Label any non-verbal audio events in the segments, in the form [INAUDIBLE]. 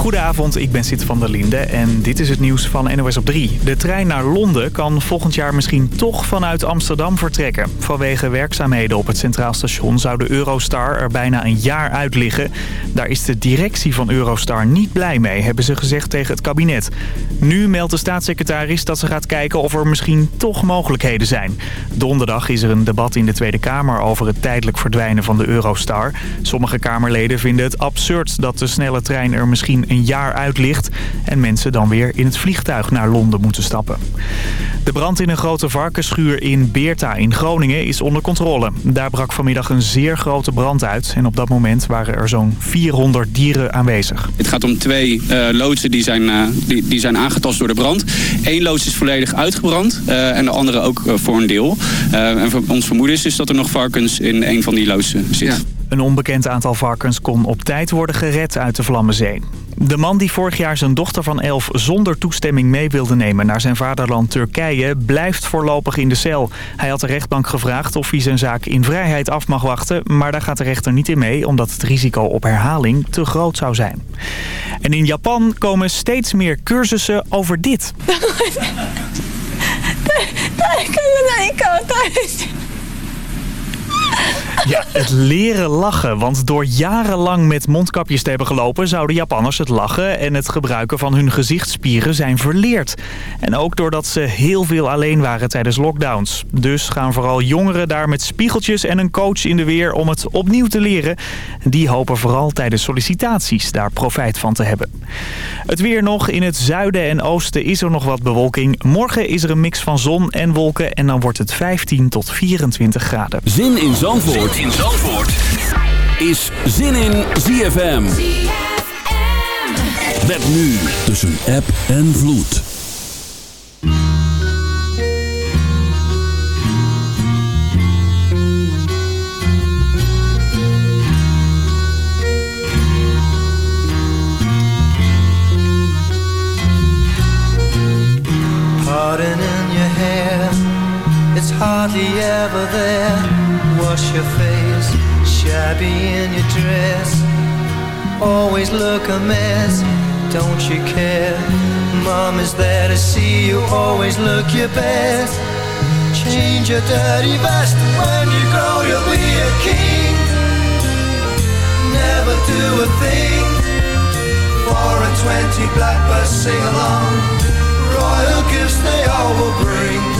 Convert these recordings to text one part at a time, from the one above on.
Goedenavond, ik ben Sid van der Linde en dit is het nieuws van NOS op 3. De trein naar Londen kan volgend jaar misschien toch vanuit Amsterdam vertrekken. Vanwege werkzaamheden op het Centraal Station zou de Eurostar er bijna een jaar uit liggen. Daar is de directie van Eurostar niet blij mee, hebben ze gezegd tegen het kabinet. Nu meldt de staatssecretaris dat ze gaat kijken of er misschien toch mogelijkheden zijn. Donderdag is er een debat in de Tweede Kamer over het tijdelijk verdwijnen van de Eurostar. Sommige Kamerleden vinden het absurd dat de snelle trein er misschien een jaar uit ligt... en mensen dan weer in het vliegtuig naar Londen moeten stappen. De brand in een grote varkensschuur in Beerta in Groningen is onder controle. Daar brak vanmiddag een zeer grote brand uit en op dat moment waren er zo'n 400 dieren aanwezig. Het gaat om twee uh, loodsen die zijn, uh, die, die zijn aangetast door de brand. Eén loods is volledig uitgebrand uh, en de andere ook voor een deel. en voor ons vermoeden is, is dat er nog varkens in een van die loodsen zitten. Ja. Een onbekend aantal varkens kon op tijd worden gered uit de Vlammenzee. De man die vorig jaar zijn dochter van elf zonder toestemming mee wilde nemen naar zijn vaderland Turkije blijft voorlopig in de cel. Hij had de rechtbank gevraagd of hij zijn zaak in vrijheid af mag wachten, maar daar gaat de rechter niet in mee omdat het risico op herhaling te groot zou zijn. En in Japan komen steeds meer cursussen over dit. [LAUGHS] Ja, het leren lachen. Want door jarenlang met mondkapjes te hebben gelopen... zouden Japanners het lachen en het gebruiken van hun gezichtsspieren zijn verleerd. En ook doordat ze heel veel alleen waren tijdens lockdowns. Dus gaan vooral jongeren daar met spiegeltjes en een coach in de weer... om het opnieuw te leren. Die hopen vooral tijdens sollicitaties daar profijt van te hebben. Het weer nog. In het zuiden en oosten is er nog wat bewolking. Morgen is er een mix van zon en wolken... en dan wordt het 15 tot 24 graden. Zin in Zandvoort Zandvoort, in Zandvoort. is Zin in ZFM. Met nu tussen app en vloed. Pardon in your hair, it's hardly ever there wash your face Shabby in your dress. Always look a mess Don't you care? Mom is there to see you? Always look your best. Change your dirty vest When you grow you'll be a king. Never do a thing Four and twenty blackbirds sing along Royal gifts they all will bring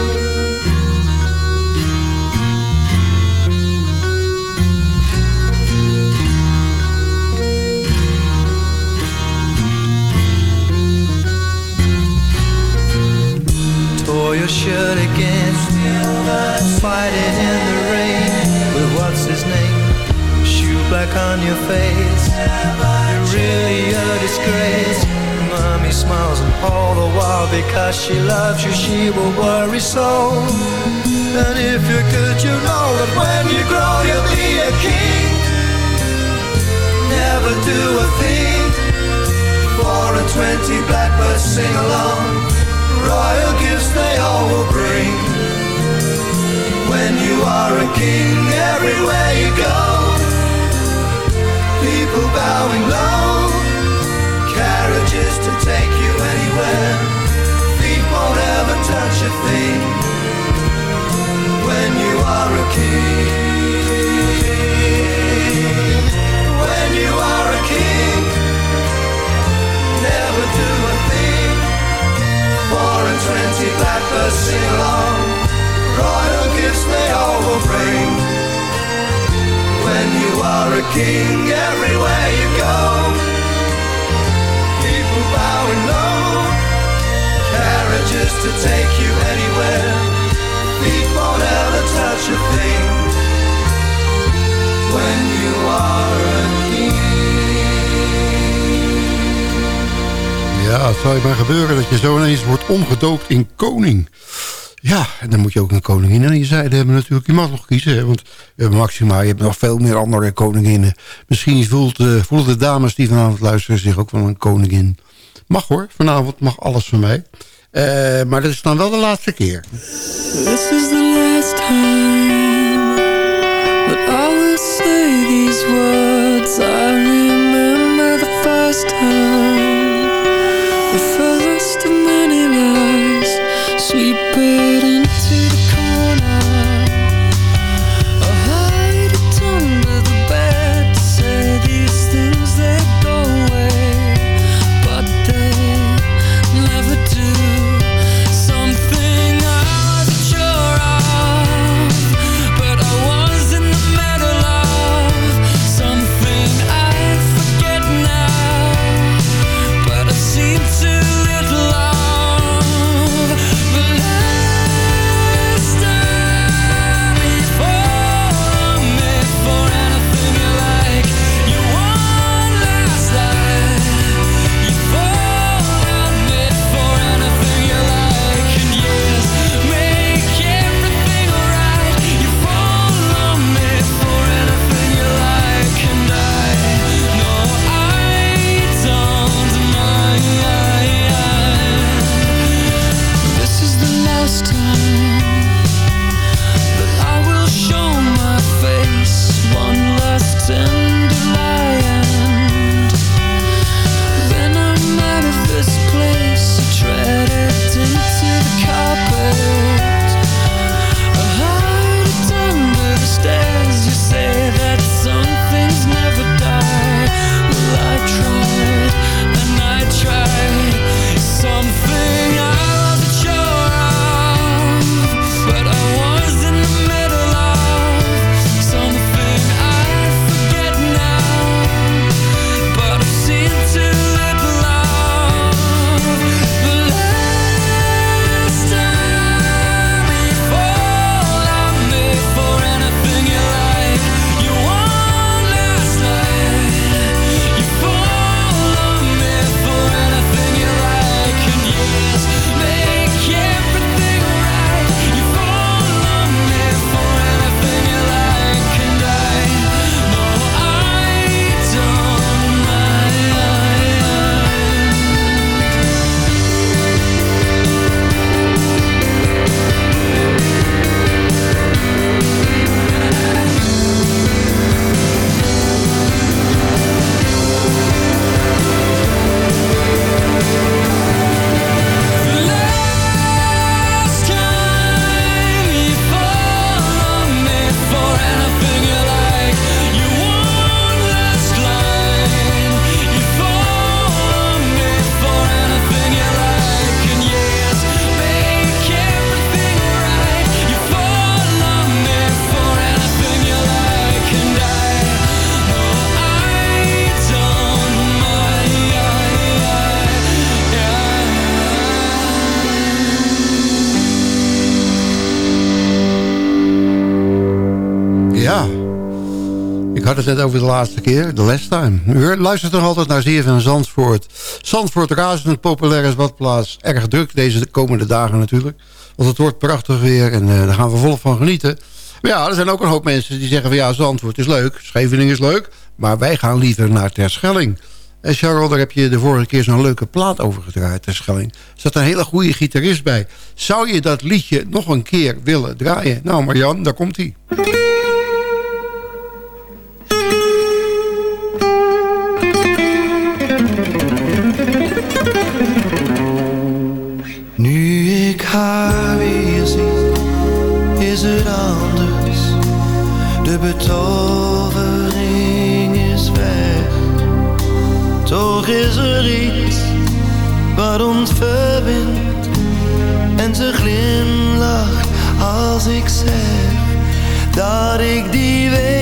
Tore your shirt again Fighting in the rain With what's his name? Shoe black on your face. You're really a disgrace. Mommy smiles and all the while Because she loves you she will worry so. And if you're good you know that when you grow you'll be a king. Never do a thing Four and twenty blackbirds sing along. Royal you are a king, everywhere you go, people bowing low, carriages to take you anywhere. Feet won't ever touch a thing. When you are a king, when you are a king, never do a Four and twenty blackbirds sing along Royal gifts they all will bring When you are a king everywhere you go. People bowing low Carriages to take you anywhere. Feet won't ever touch a thing. When you are a Ja, het zou je maar gebeuren dat je zo ineens wordt omgedoopt in koning. Ja, en dan moet je ook een koningin aan je zijde hebben natuurlijk. Je mag nog kiezen, hè, want uh, Maxima, je hebt nog veel meer andere koninginnen. Misschien voelt, uh, voelen de dames die vanavond luisteren zich ook wel een koningin. Mag hoor, vanavond mag alles van mij. Uh, maar dat is dan wel de laatste keer. This is the last time that I will say these words. I remember the first time, the first sweet over de laatste keer, de last time. U luistert nog altijd naar van Zandvoort. Zandvoort razend populair badplaats. Erg druk deze komende dagen natuurlijk. Want het wordt prachtig weer en uh, daar gaan we volop van genieten. Maar ja, er zijn ook een hoop mensen die zeggen van ja, Zandvoort is leuk. Scheveningen is leuk. Maar wij gaan liever naar Terschelling. En Charles, daar heb je de vorige keer zo'n leuke plaat over gedraaid, Terschelling. Er zat een hele goede gitarist bij. Zou je dat liedje nog een keer willen draaien? Nou Marjan, daar komt hij. Ze glimlacht als ik zeg dat ik die week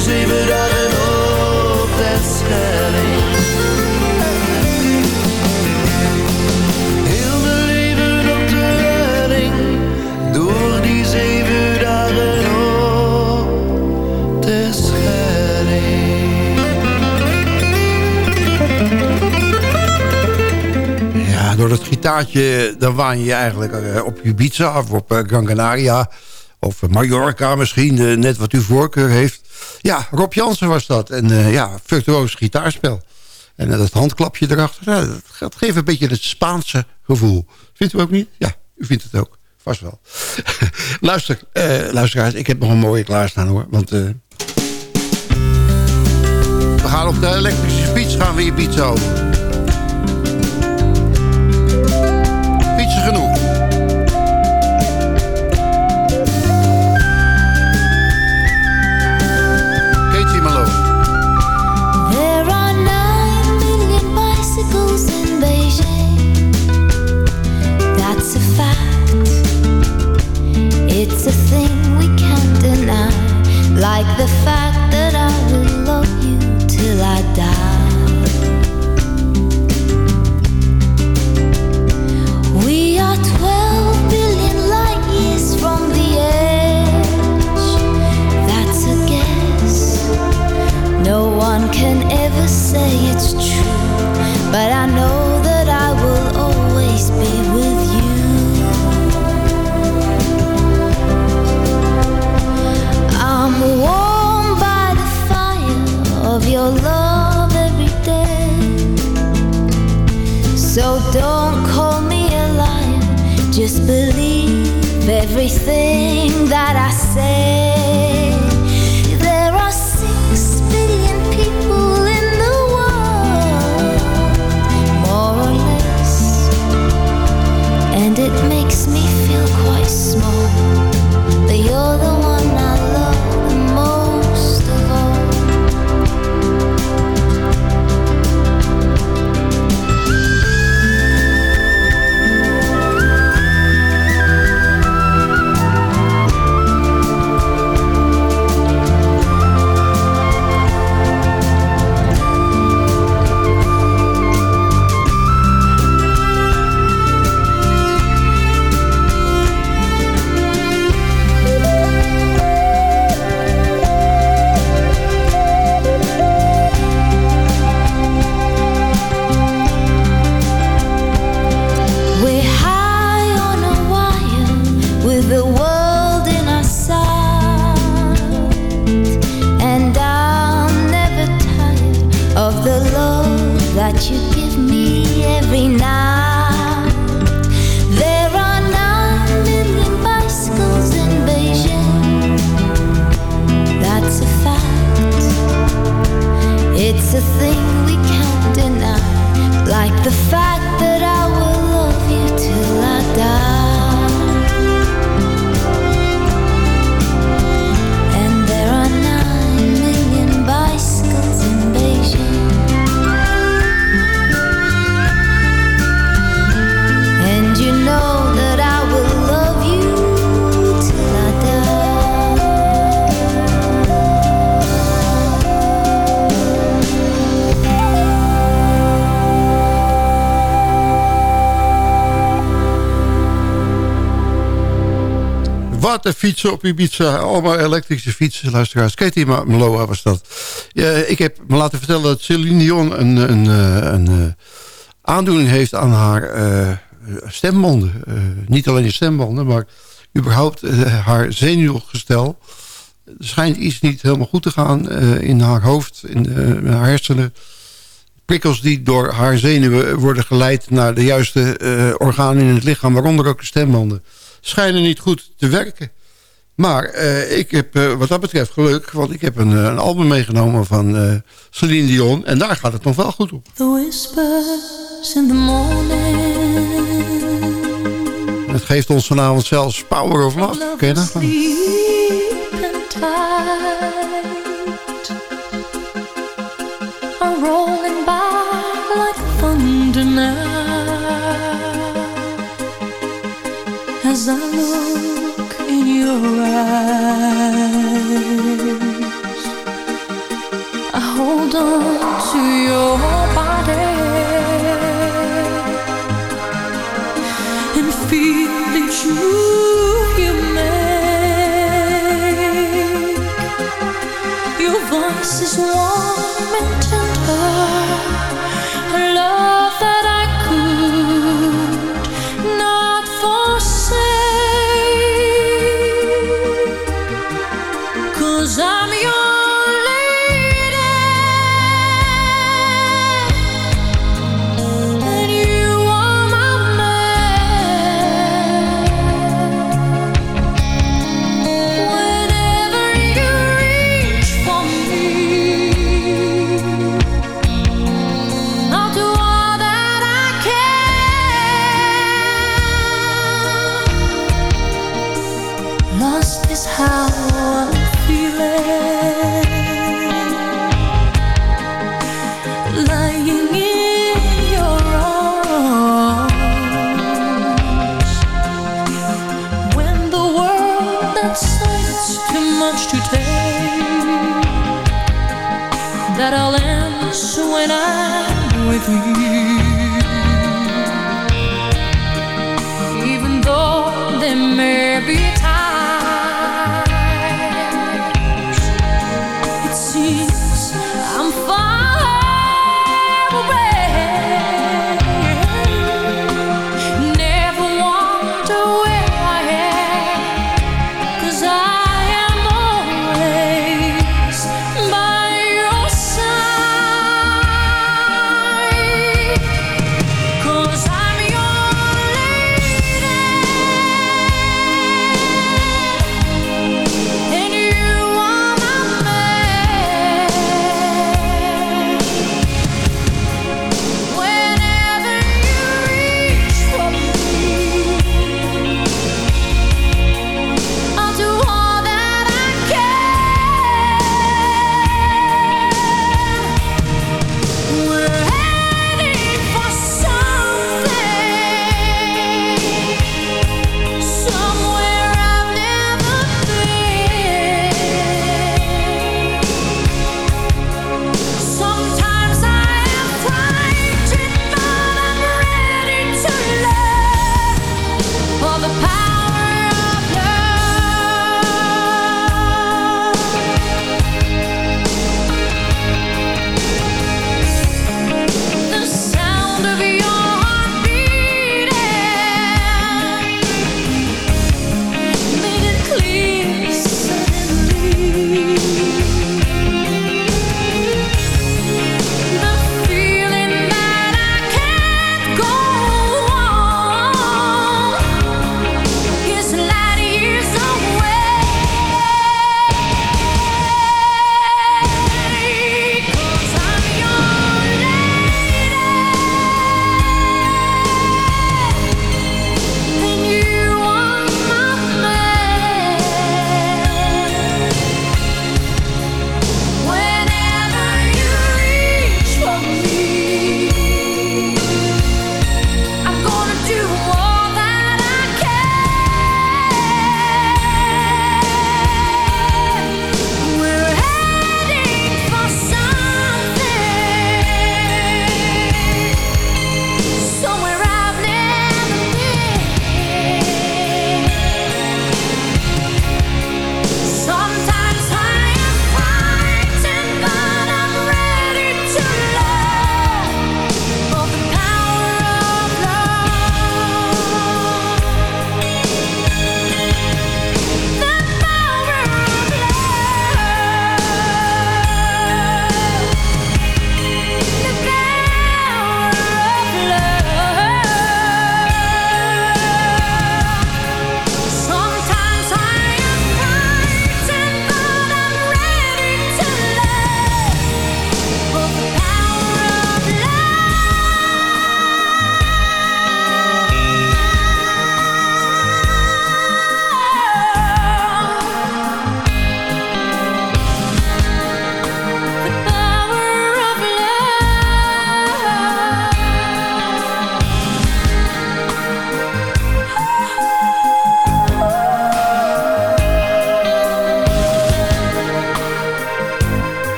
zeven dagen op de Schelling. Heel mijn leven op de helling, door die zeven dagen op de. Ja, door dat gitaartje, dan waan je eigenlijk eh, op Ibiza of op eh, Gran Canaria. Of Mallorca misschien, eh, net wat uw voorkeur heeft. Ja, Rob Jansen was dat. En eh, ja, virtuoos gitaarspel. En eh, dat handklapje erachter, dat, geeft een beetje het Spaanse gevoel. Vindt u ook niet? Ja, u vindt het ook. Vast wel. [LAUGHS] Luister, eh, luisteraars, ik heb nog een mooie klaarstaan hoor. Want we gaan op de elektrische fiets gaan we Ibiza over. Like the fact that I will love you till I die. We are 12 billion light years from the edge. That's a guess. No one can ever say it's true, but I know just believe everything that I say. Wat een fietsen op Ibiza. Allemaal elektrische fietsen, luisteraars. Katie Meloa was dat. Ik heb me laten vertellen dat Celine Dion een, een, eh, een, een aandoening heeft aan haar uh, stembanden. Niet alleen de stembanden, maar überhaupt haar zenuwgestel. Er schijnt iets niet helemaal goed te gaan in haar hoofd, in, in, haar hersenen. Prikkels die door haar zenuwen worden geleid naar de juiste organen in het lichaam, waaronder ook de stembanden schijnen niet goed te werken. Maar uh, ik heb uh, wat dat betreft geluk, want ik heb een, een album meegenomen van uh, Celine Dion. En daar gaat het nog wel goed op. The whispers in the morning. Het geeft ons vanavond zelfs Power of Love. Ken je dat? rolling by like thunder now. as I look I hold on to your body and feel the truth you make. Your voice is warm and tender,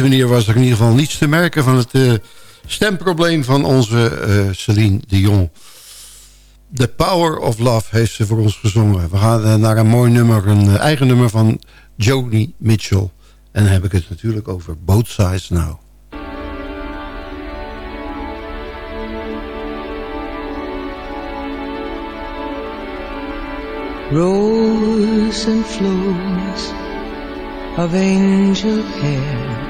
deze manier was er in ieder geval niets te merken... van het uh, stemprobleem van onze uh, Celine Dion. The Power of Love heeft ze voor ons gezongen. We gaan uh, naar een mooi nummer, een eigen nummer van Joni Mitchell. En dan heb ik het natuurlijk over Both Sides Now. Rose and flows of angel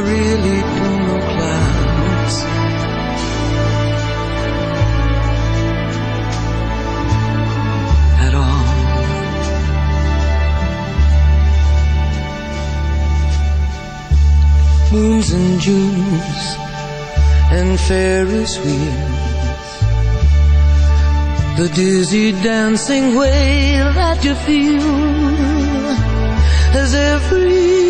Really don't know clouds. At all. Moons and Junes and Ferris wheels the dizzy dancing way that you feel as every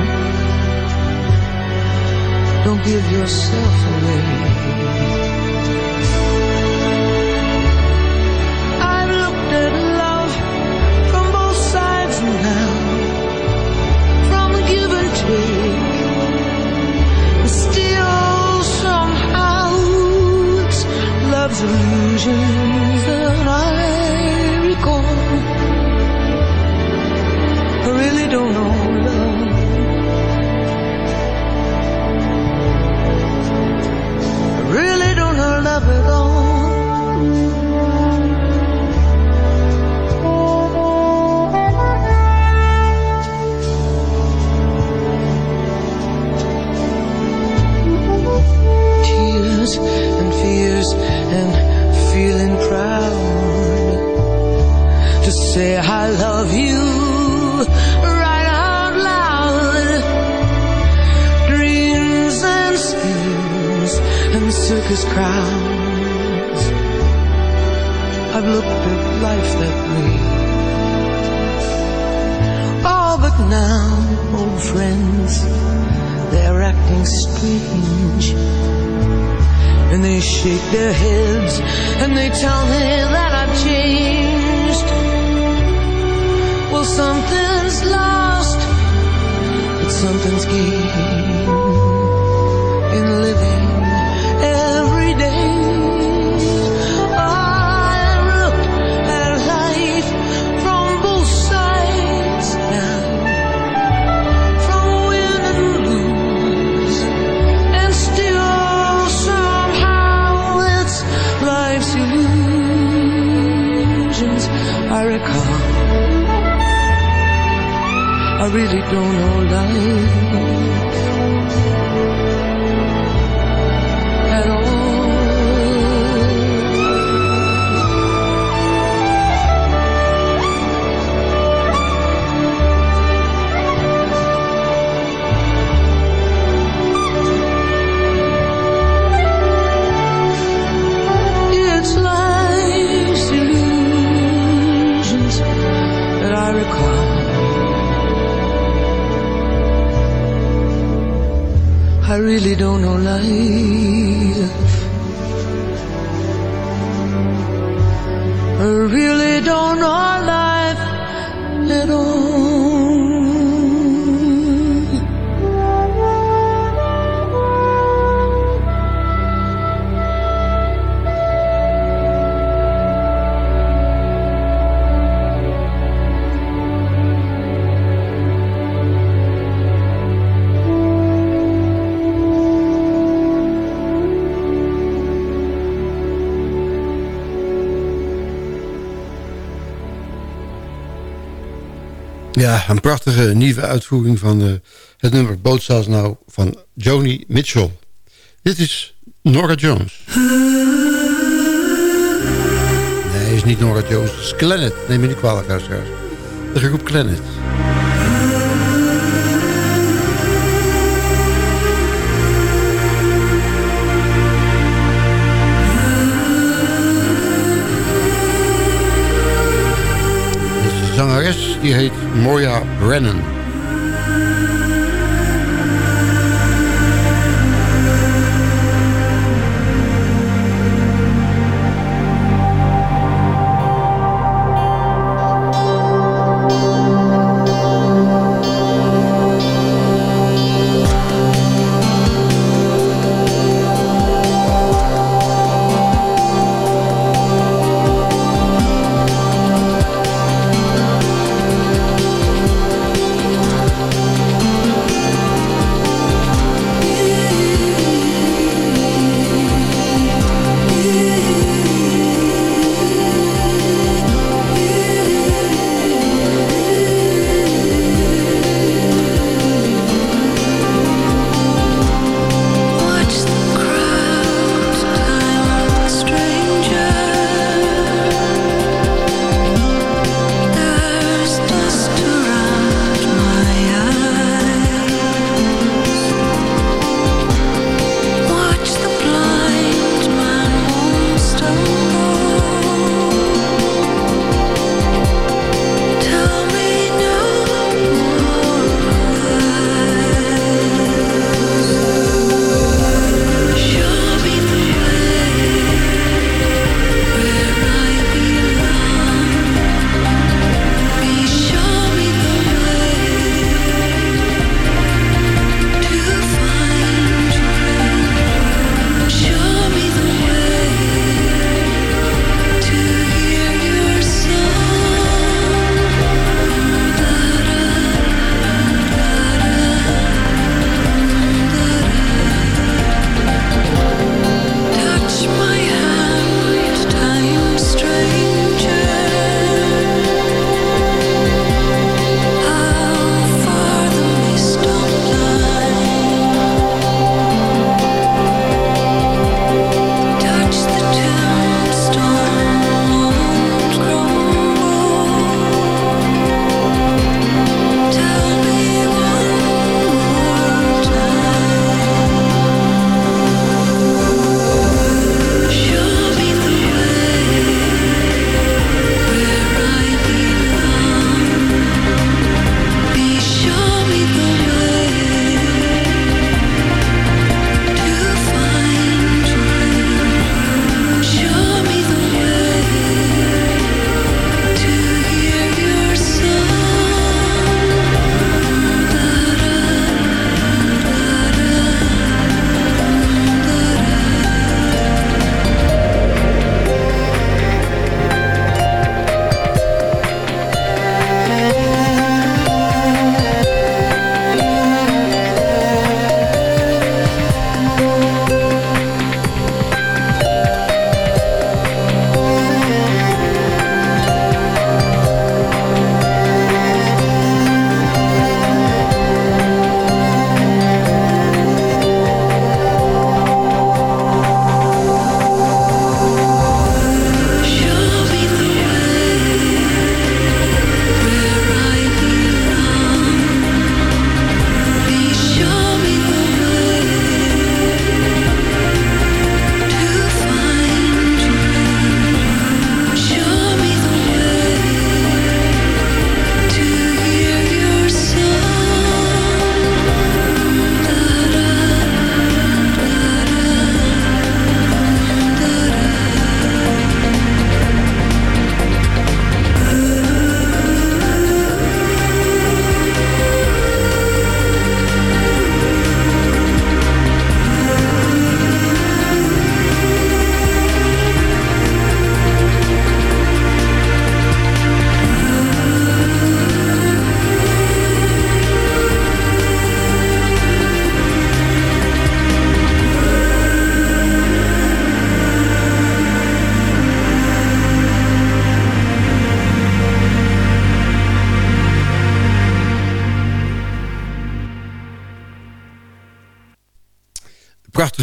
Give yourself away. I've looked at love from both sides now, from give and take. Still, somehow, it's love's illusions really don't know life. Een prachtige nieuwe uitvoering van uh, het nummer Bootsaals nou van Joni Mitchell. Dit is Nora Jones. Nee, is niet Nora Jones, het is Planet. Neem me niet kwalijk, luisteraars. De groep Planet. Zangeres die heet Moya Brennan.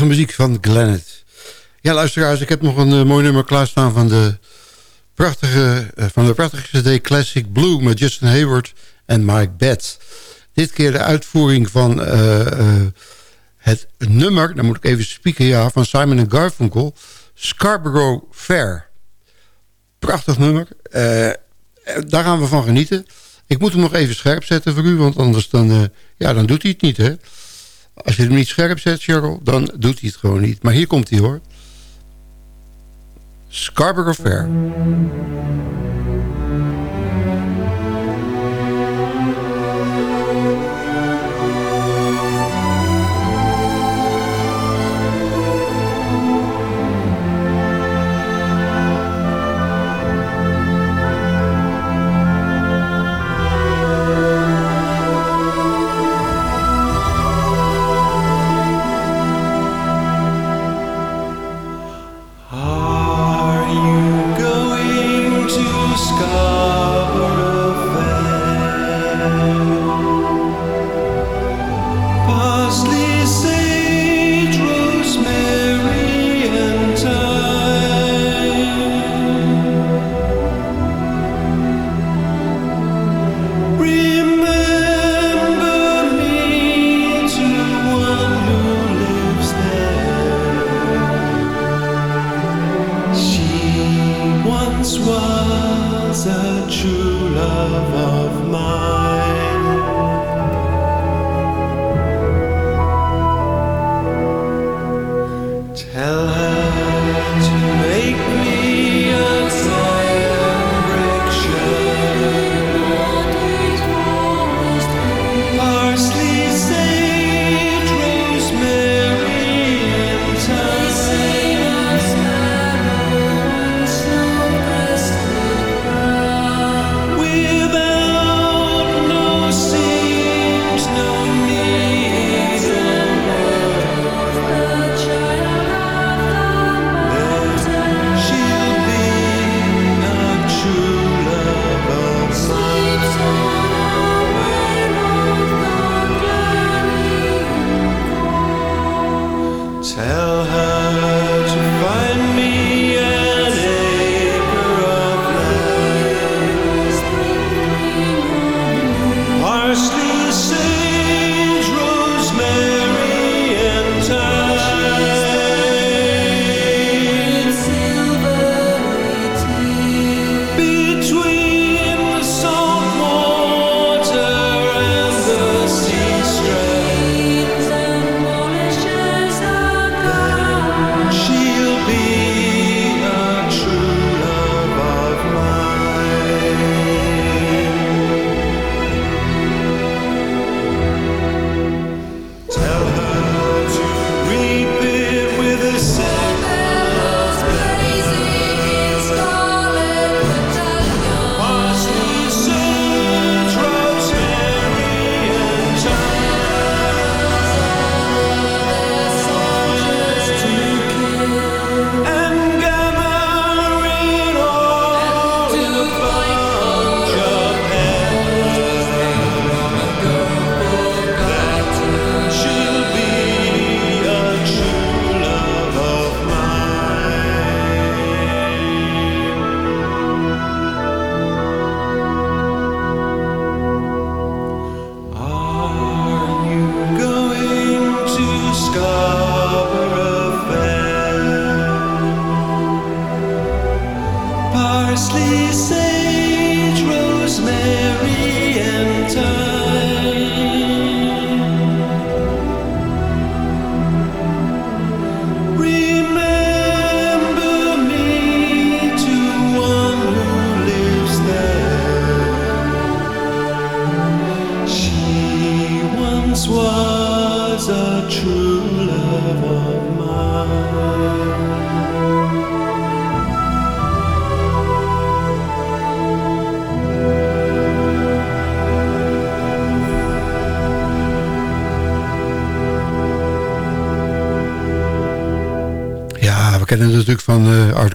Muziek van Glennet. Ja, luisteraars, ik heb nog een uh, mooi nummer klaarstaan van de prachtige, uh, van de prachtige CD Classic Blue met Justin Hayward en Mike Betts. Dit keer de uitvoering van uh, het nummer, dan moet ik even spieken, ja, van Simon Garfunkel, Scarborough Fair. Prachtig nummer. daar gaan we van genieten. Ik moet hem nog even scherp zetten voor u, want anders dan, ja, dan doet hij het niet, hè. Als je hem niet scherp zet, Cheryl, dan doet hij het gewoon niet. Maar hier komt hij hoor. Scarborough Fair. a true lover.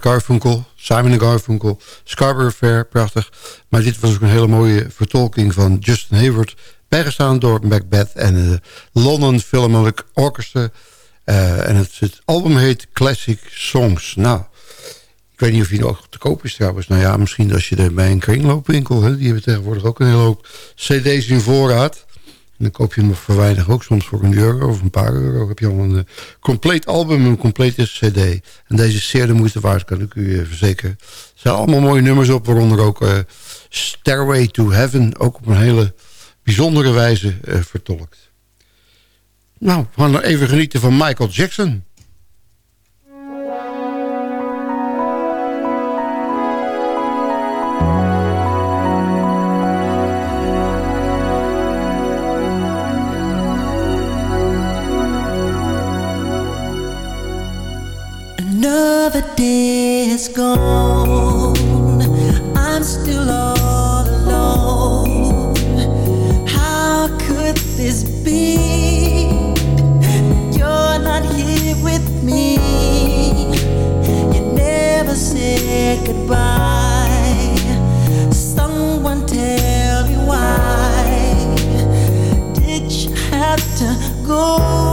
Garfunkel, Simon Garfunkel, Scarborough Fair, prachtig. Maar dit was ook een hele mooie vertolking van Justin Hayward... bijgestaan door Macbeth en de London Philharmonic Orchestra. Eh, en het, album heet Classic Songs. Nou, ik weet niet of hij nog te koop is trouwens. Nou ja, misschien als je er bij een kringloopwinkel... Hè, die hebben tegenwoordig ook een hele hoop cd's in voorraad. Dan koop je hem voor weinig ook, soms voor een euro of een paar euro. heb je al een uh, compleet album, een complete cd. En deze is zeer de moeite waard, kan ik u uh, verzekeren. Er zijn allemaal mooie nummers op, waaronder ook uh, Stairway to Heaven. Ook op een hele bijzondere wijze vertolkt. Nou, we gaan even genieten van Michael Jackson. Another day is gone. I'm still all alone. How could this be? You're not here with me. You never said goodbye. Someone tell me why. Did you have to go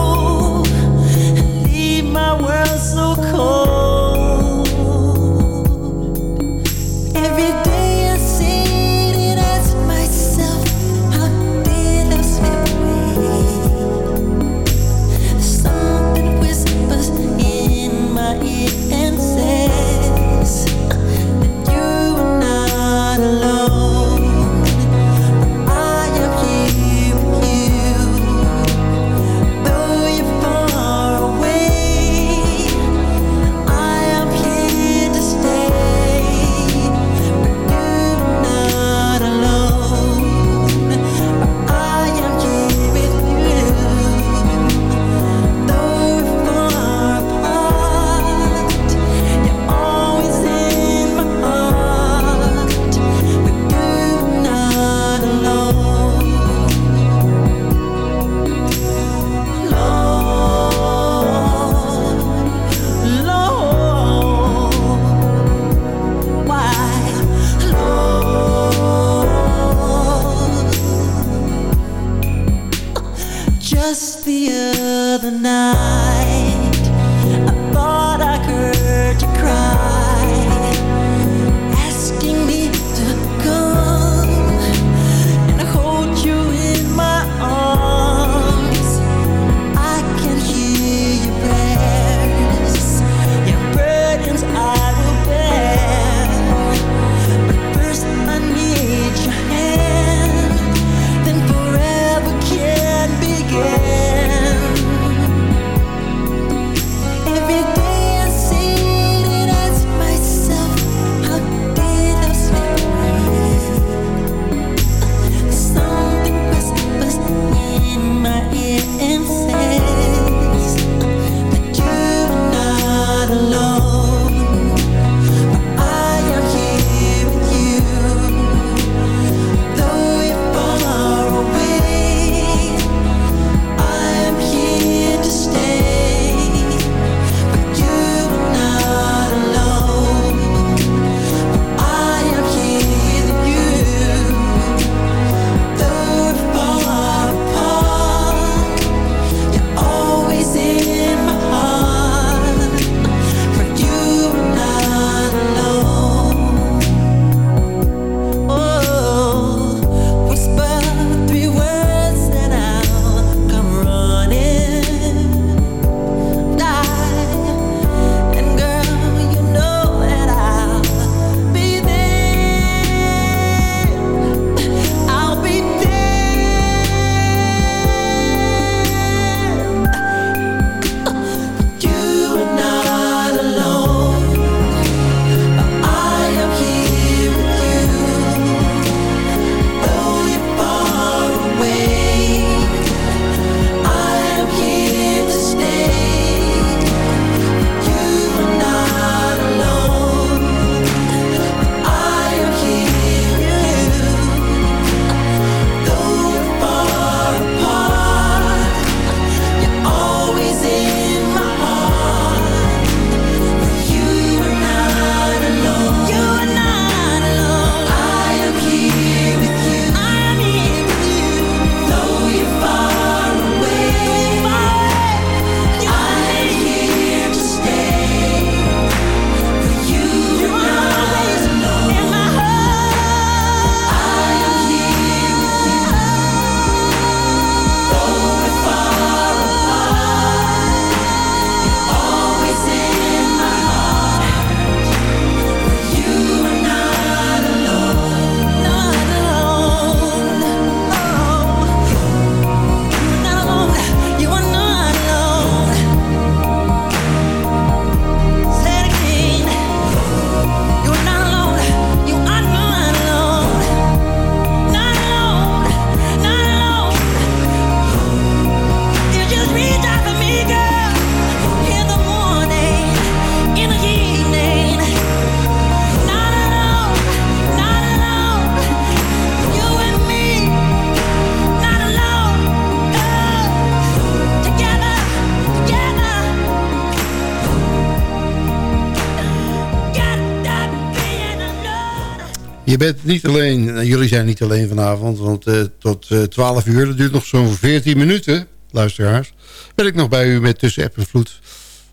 Je bent niet alleen, eh, jullie zijn niet alleen vanavond, want eh, tot eh 12 uur, dat duurt nog zo'n 14 minuten, luisteraars, ben ik nog bij u met Tussen App en Vloed.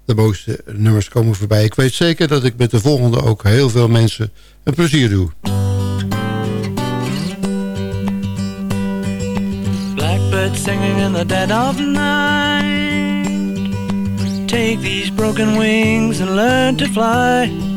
De mooiste nummers komen voorbij. Ik weet zeker dat ik met de volgende ook heel veel mensen een plezier doe. Blackbird singing in the dead of night. Take these broken wings and learn to fly.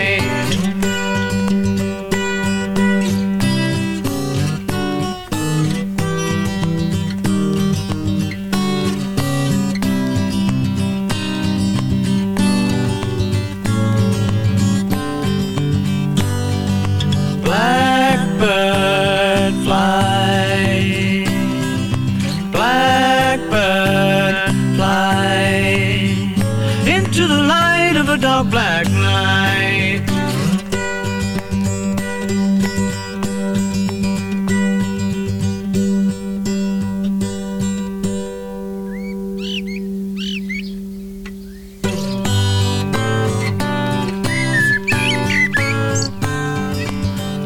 Dark black night.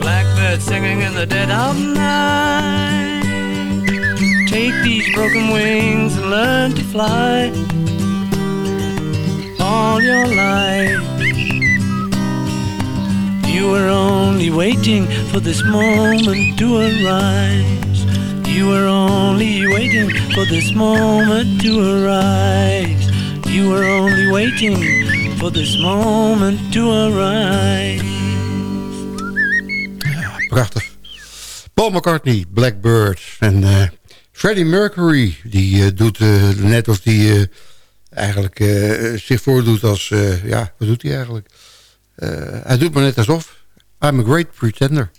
Blackbird singing in the dead of night. Take these broken wings and learn to fly. Waiting for this moment to arise. You were only waiting for this moment to arise. You were only waiting for this moment to arise. Prachtig. Paul McCartney, Blackbird. En eh, Freddie Mercury, die eh, doet eh, net of die eigenlijk zich voordoet als... ja, wat doet hij eigenlijk? Hij doet maar net alsof. I'm a great pretender.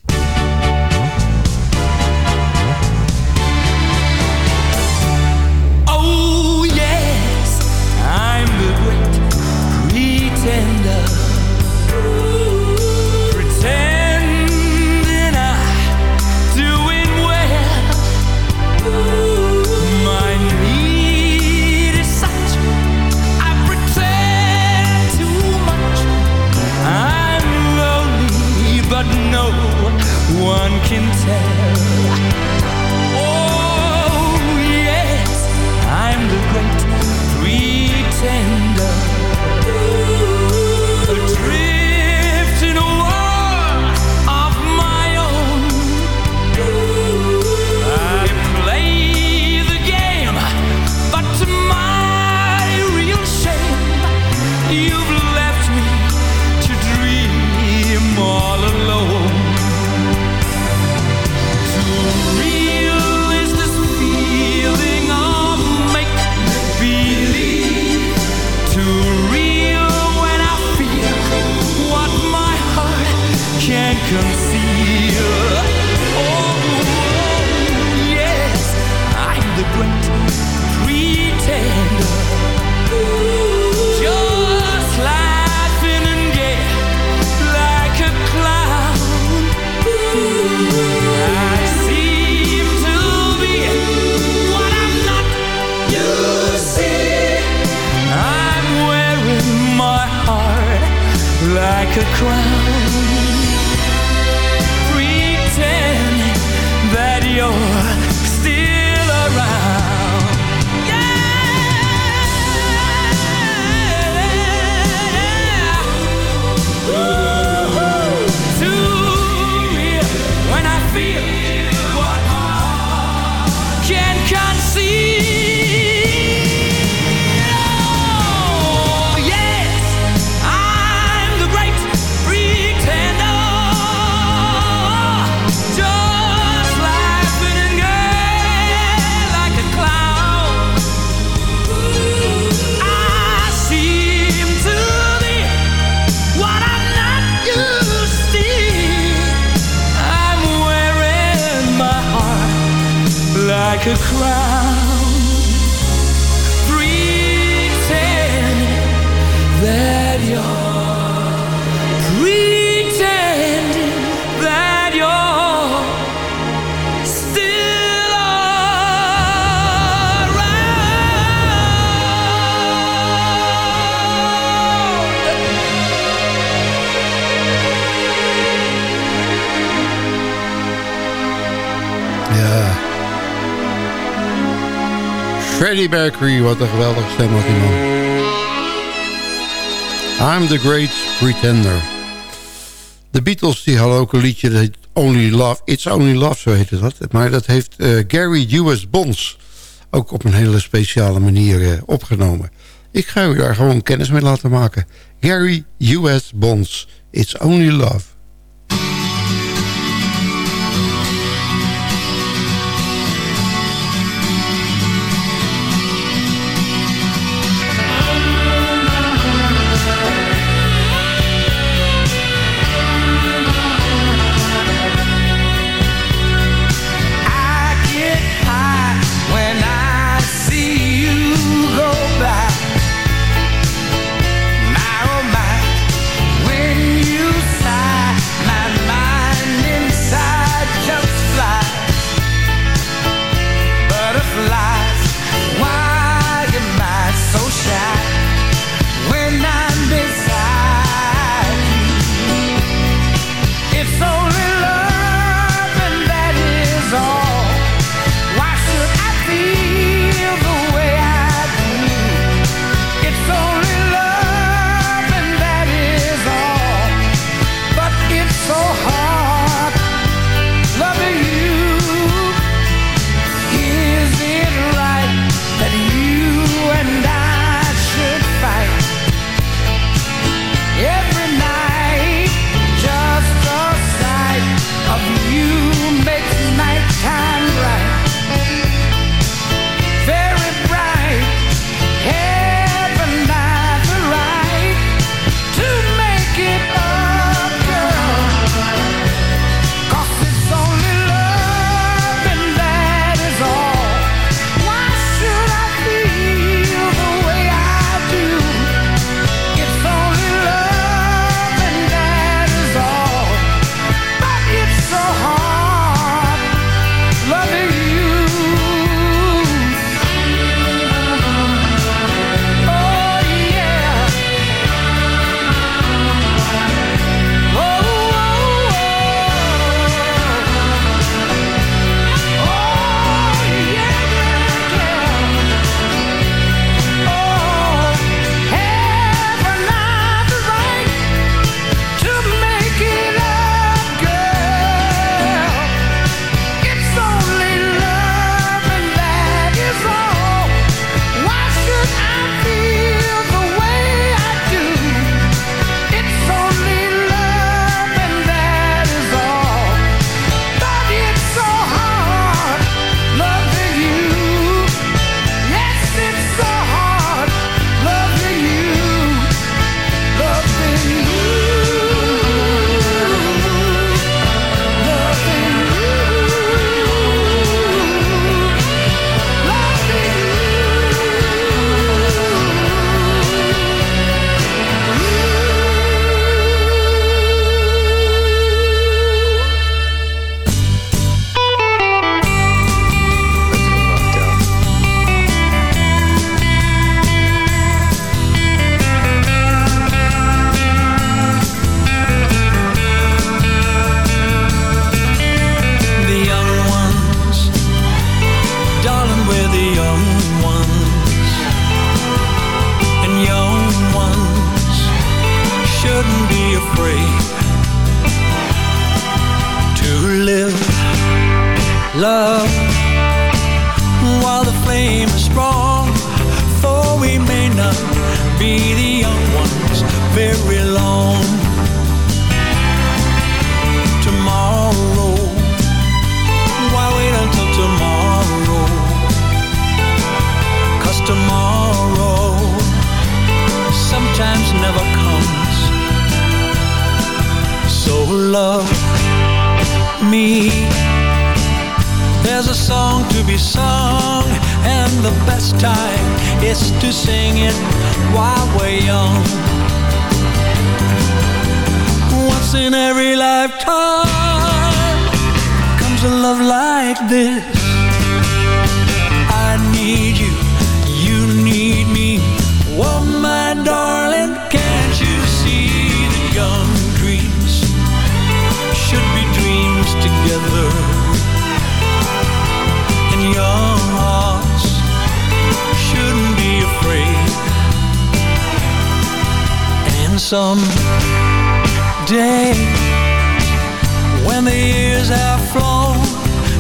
Freddie Mercury, wat een geweldige stem had die man. I'm the Great Pretender. De Beatles die hadden ook een liedje, dat Only Love. It's Only Love, zo heette dat. Maar dat heeft eh, Gary U.S. Bonds ook op een hele speciale manier eh, opgenomen. Ik ga u daar gewoon kennis mee laten maken. Gary U.S. Bonds, It's Only Love. Years have flown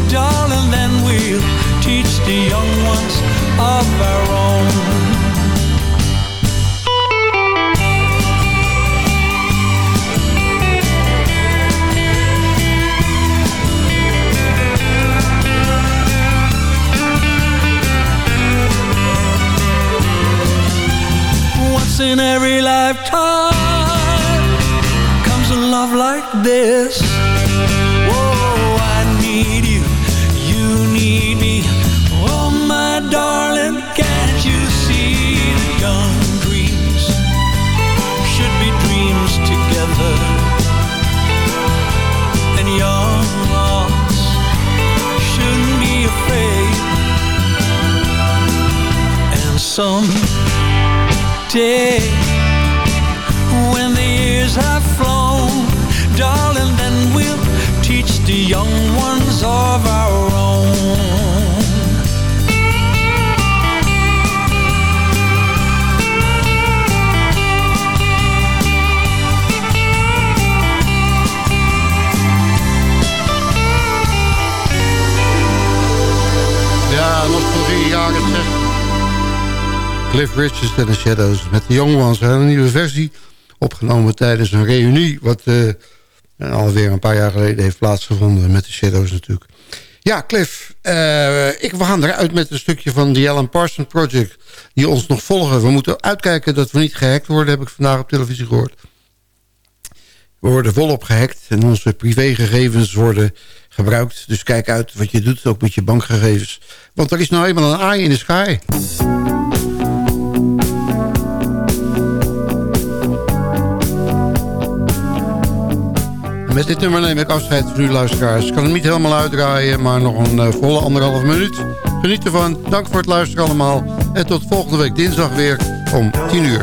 darling then we'll teach the young ones of our own in every lifetime comes a love like this. Day when the years have flown darling then we'll teach the young ones of Cliff Richards en de Shadows met de Young Ones. Een nieuwe versie opgenomen tijdens een reunie... wat uh, alweer een paar jaar geleden heeft plaatsgevonden met de Shadows natuurlijk. Ja, Cliff, uh, ik, we gaan eruit met een stukje van The Alan Parsons Project... die ons nog volgen. We moeten uitkijken dat we niet gehackt worden, heb ik vandaag op televisie gehoord. We worden volop gehackt en onze privégegevens worden gebruikt. Dus kijk uit wat je doet, ook met je bankgegevens. Want er is nou eenmaal een aai in de sky. Met dit nummer neem ik afscheid van u luisteraars. Ik kan hem niet helemaal uitdraaien, maar nog een uh, volle anderhalf minuut. Geniet ervan. Dank voor het luisteren allemaal. En tot volgende week dinsdag weer om 10 uur.